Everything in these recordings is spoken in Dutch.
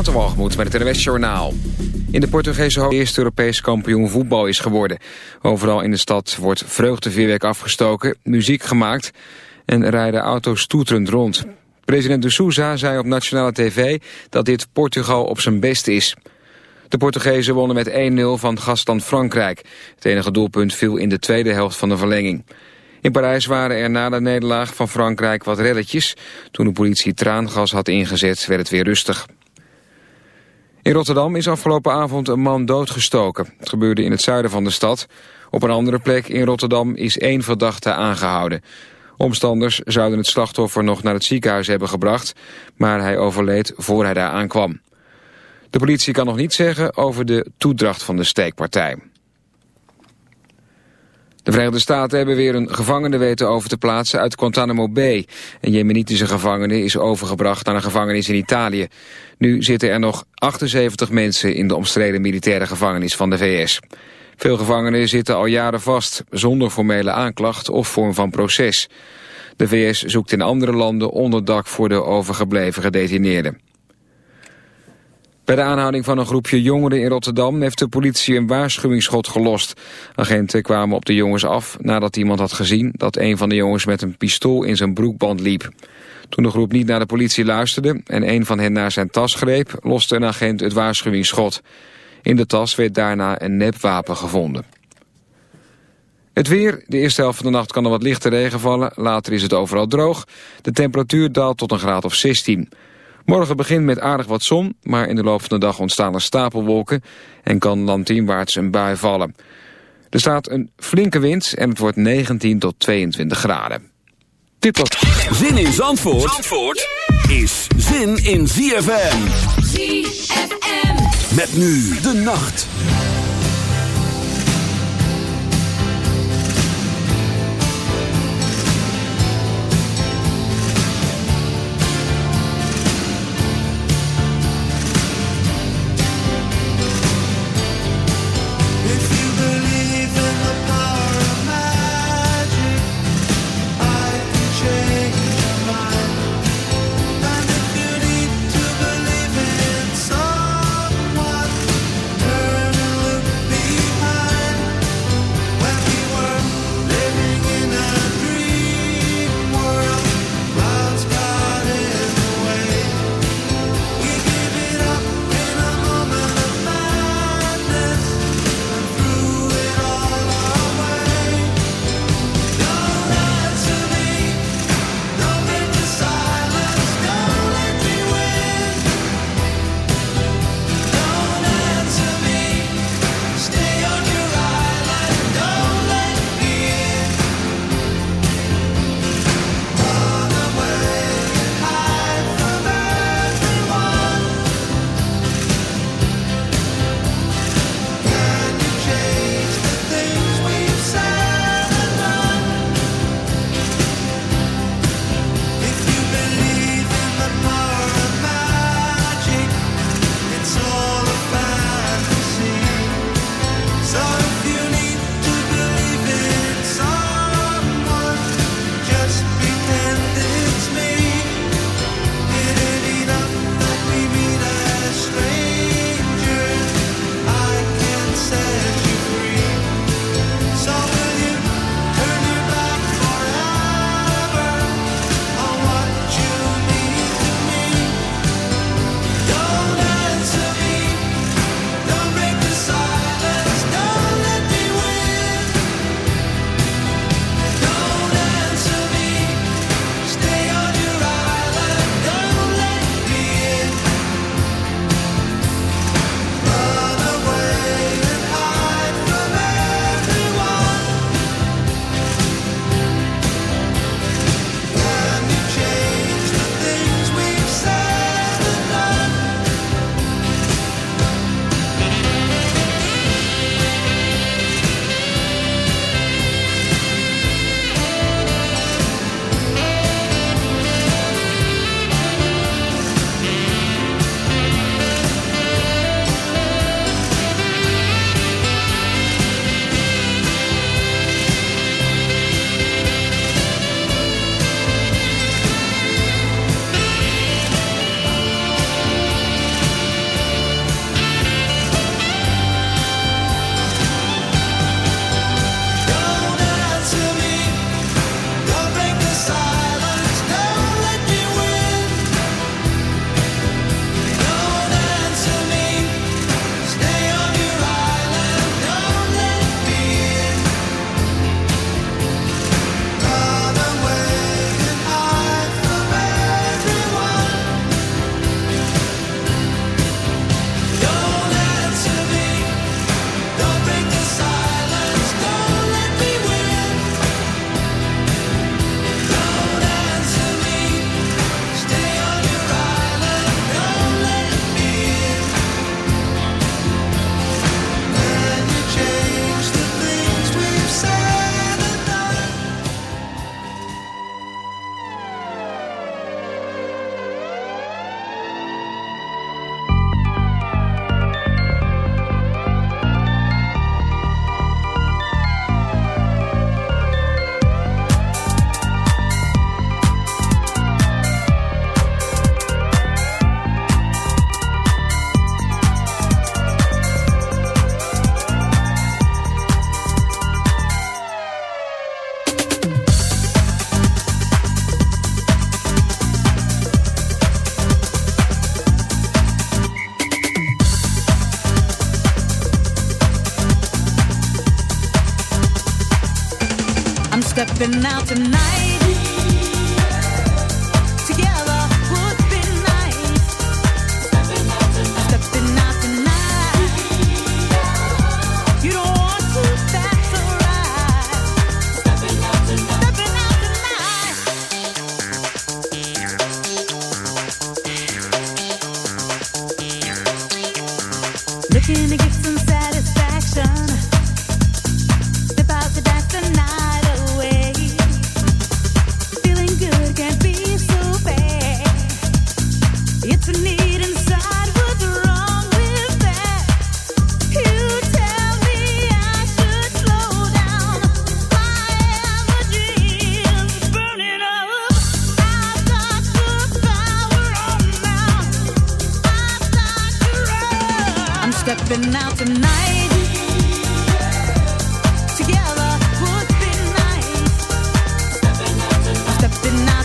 Waterwalgemoed met het NWS Journaal. In de Portugese hoofdstad eerste Europees kampioen voetbal is geworden. Overal in de stad wordt vreugdevuurwerk afgestoken, muziek gemaakt... en rijden auto's toeterend rond. President de Souza zei op nationale tv dat dit Portugal op zijn best is. De Portugezen wonnen met 1-0 van gastland Frankrijk. Het enige doelpunt viel in de tweede helft van de verlenging. In Parijs waren er na de nederlaag van Frankrijk wat relletjes. Toen de politie traangas had ingezet, werd het weer rustig. In Rotterdam is afgelopen avond een man doodgestoken. Het gebeurde in het zuiden van de stad. Op een andere plek in Rotterdam is één verdachte aangehouden. Omstanders zouden het slachtoffer nog naar het ziekenhuis hebben gebracht... maar hij overleed voor hij daar aankwam. De politie kan nog niet zeggen over de toedracht van de steekpartij. De Verenigde Staten hebben weer een gevangene weten over te plaatsen uit Guantanamo Bay. Een jemenitische gevangene is overgebracht naar een gevangenis in Italië. Nu zitten er nog 78 mensen in de omstreden militaire gevangenis van de VS. Veel gevangenen zitten al jaren vast, zonder formele aanklacht of vorm van proces. De VS zoekt in andere landen onderdak voor de overgebleven gedetineerden. Bij de aanhouding van een groepje jongeren in Rotterdam heeft de politie een waarschuwingsschot gelost. Agenten kwamen op de jongens af nadat iemand had gezien dat een van de jongens met een pistool in zijn broekband liep. Toen de groep niet naar de politie luisterde en een van hen naar zijn tas greep, loste een agent het waarschuwingsschot. In de tas werd daarna een nepwapen gevonden. Het weer, de eerste helft van de nacht kan er wat lichte regen vallen, later is het overal droog. De temperatuur daalt tot een graad of 16. Morgen begint met aardig wat zon, maar in de loop van de dag ontstaan er stapelwolken en kan landinwaarts een bui vallen. Er staat een flinke wind en het wordt 19 tot 22 graden. Dit was... Zin in Zandvoort, Zandvoort is zin in ZFM. ZFM. Met nu de nacht. stepping out tonight. Together would be nice. Stepping out. Stepping out.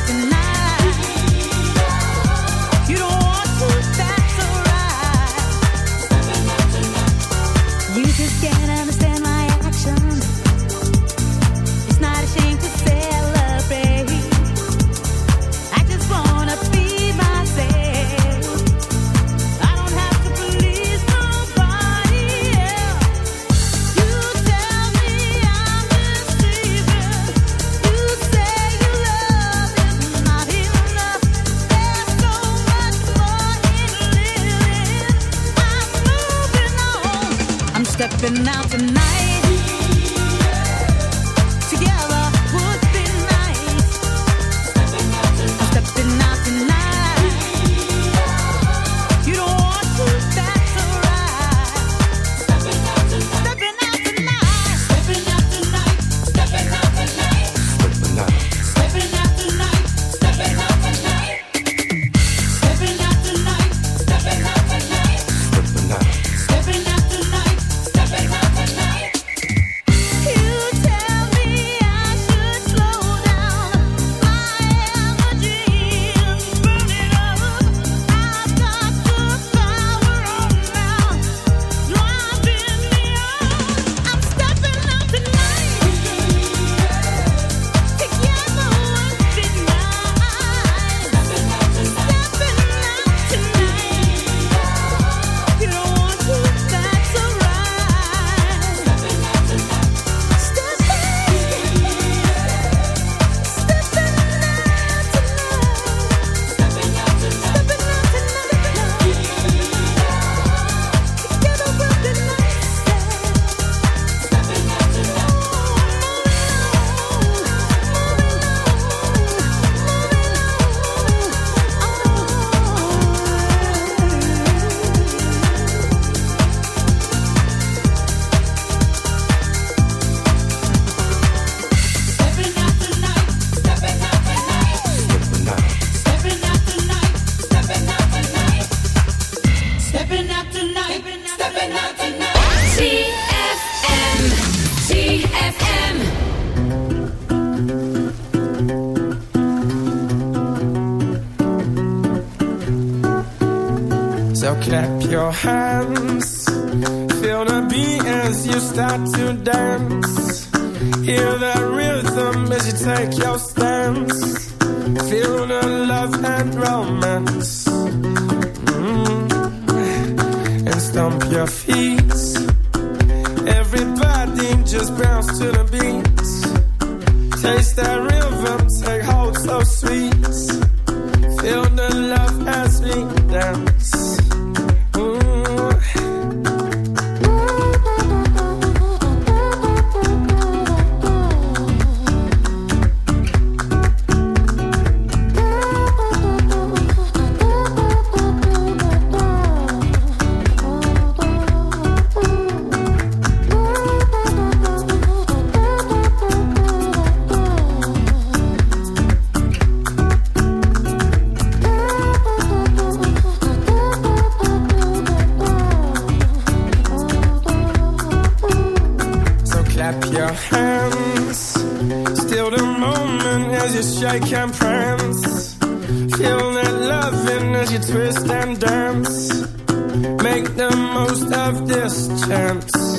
Yo, I can prance. Feel that loving as you twist and dance. Make the most of this chance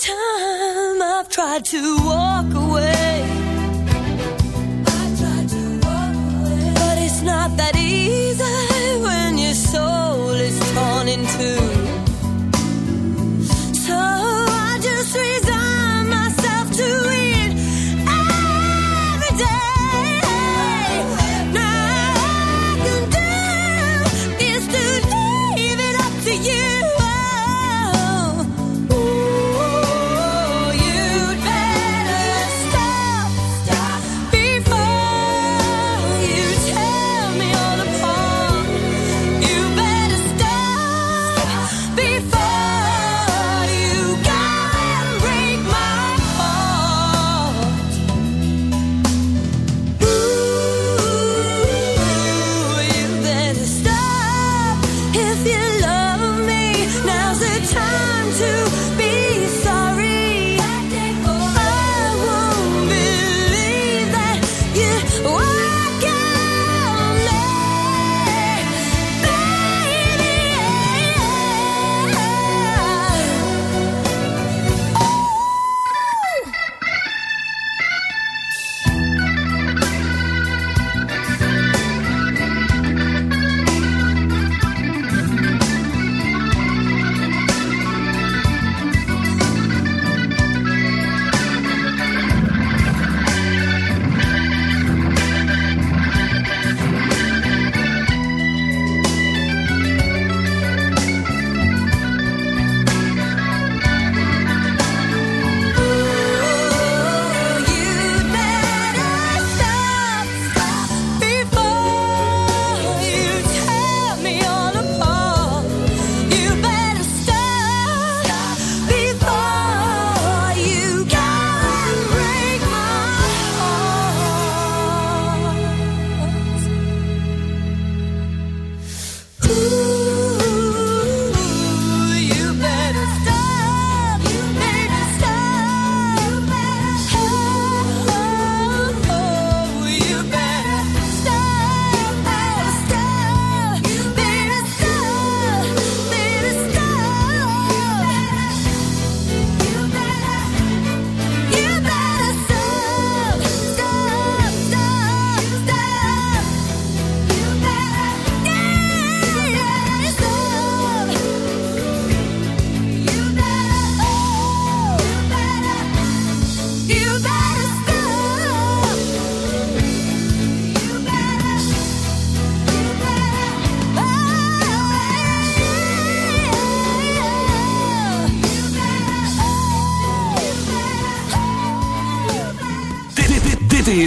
time I've tried to walk away. I tried to walk away. But it's not that easy when your soul is torn in two.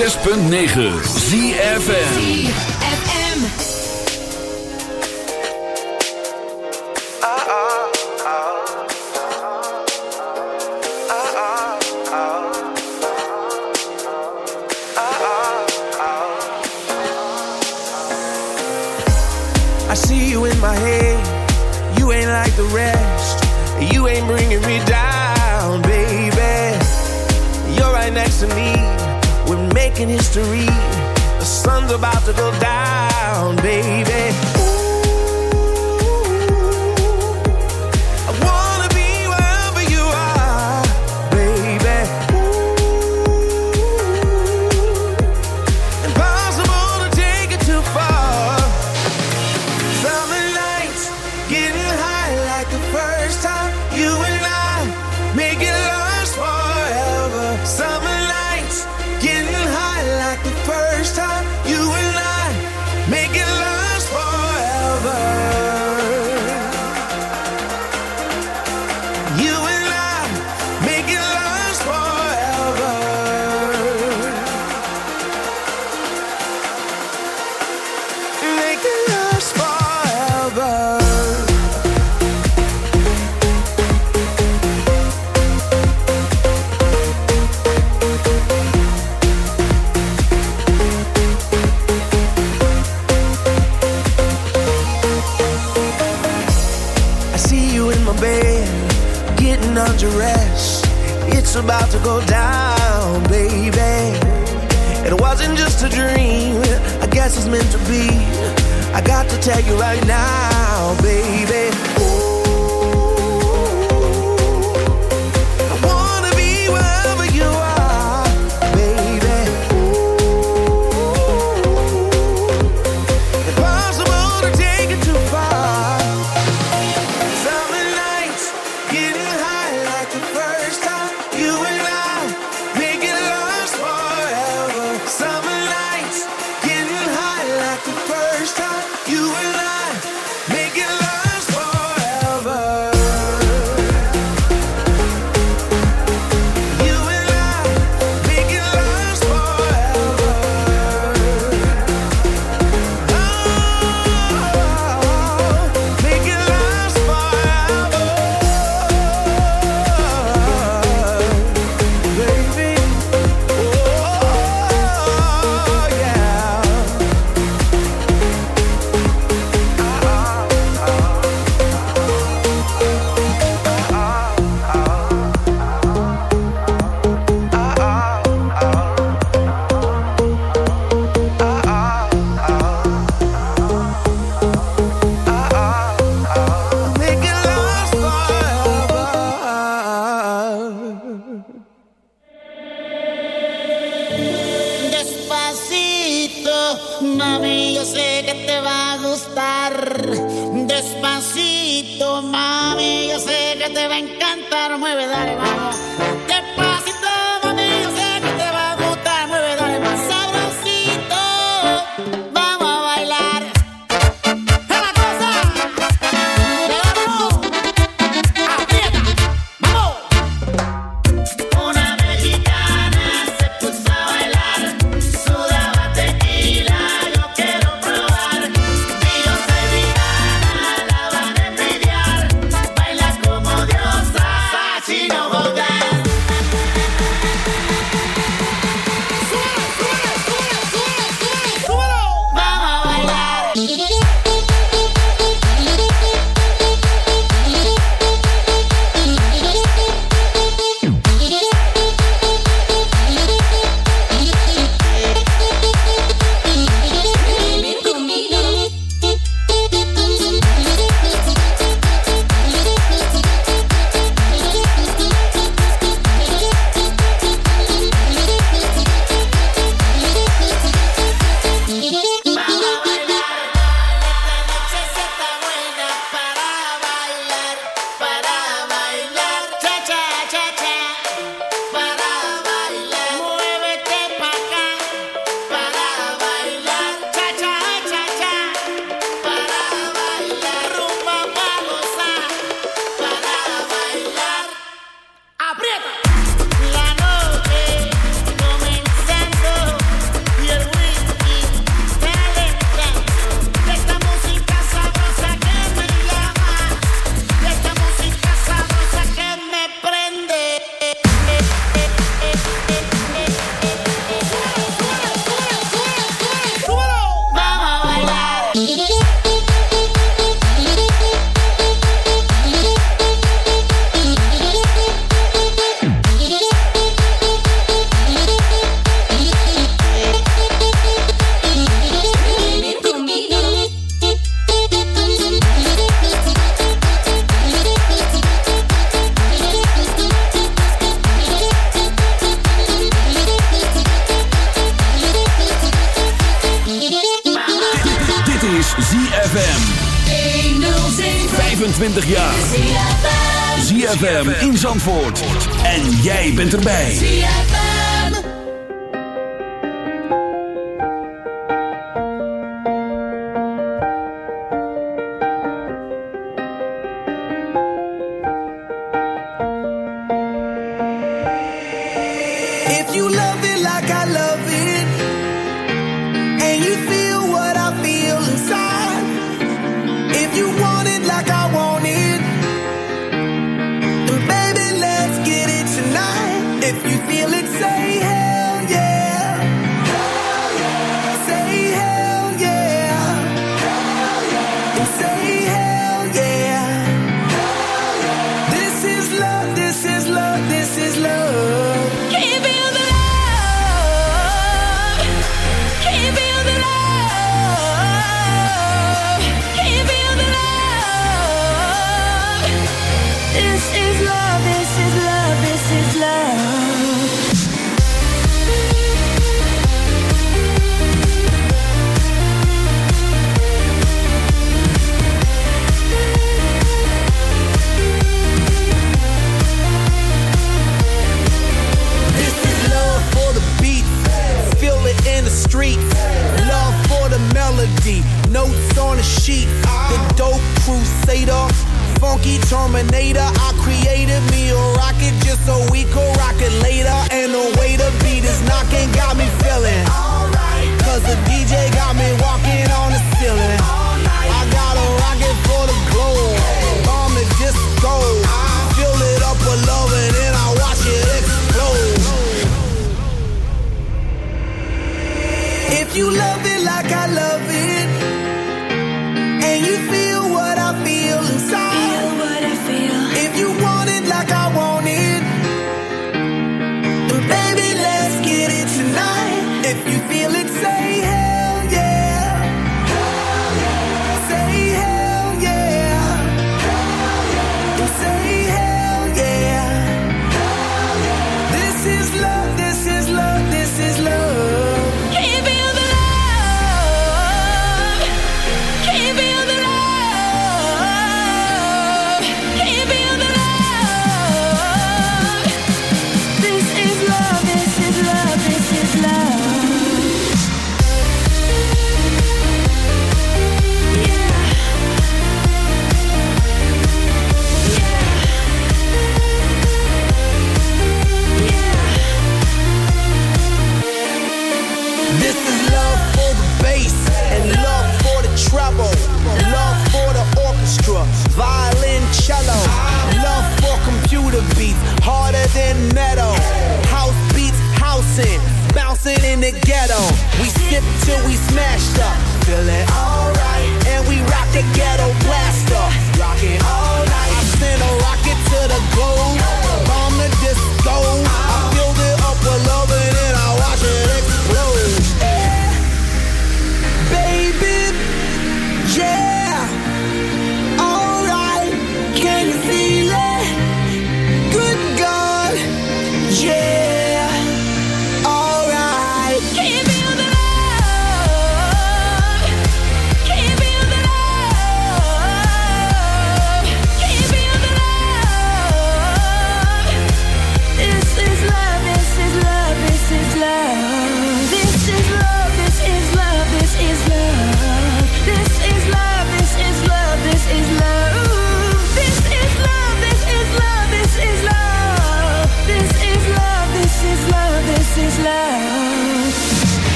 106.9 ZFM.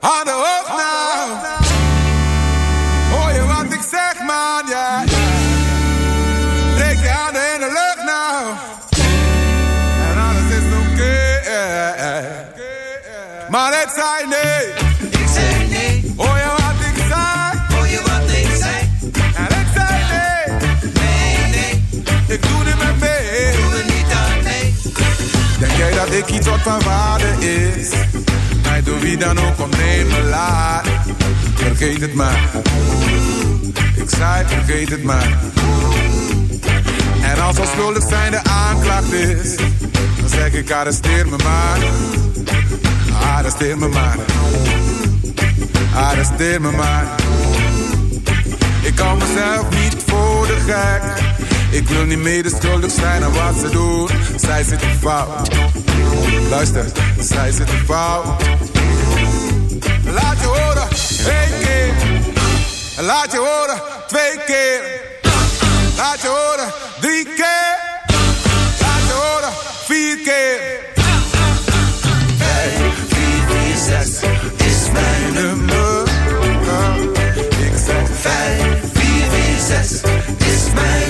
Aan de hoog nou. Hoor je wat ik zeg, man, ja. Steek je handen in de lucht nou. En alles is oké. Maar het zei nee. Ik zeg nee, Hoor je wat ik zei? hoor je wat ik zeg? En ik zei nee. Nee, nee, Ik doe niet meer mee. doe er niet aan mee. Denk jij dat ik iets wat van waarde is? Door wie dan ook ontnemen laat. Vergeet het maar. Ik zei vergeet het maar. En als al schuldig zijn de aanklacht is, dan zeg ik arresteer me maar. Arresteer me maar. Arresteer me maar. Ik kan mezelf niet voor de gek. Ik wil niet medeschuldig zijn aan wat ze doen. Zij zitten fout. Luister, zij zitten fout. Laat je horen, één keer. Laat je horen, twee keer. Laat je horen, drie keer. Laat je horen, vier keer. Vier, zes is mijn nummer. Ik zeg vijf, vier, vier, zes is mijn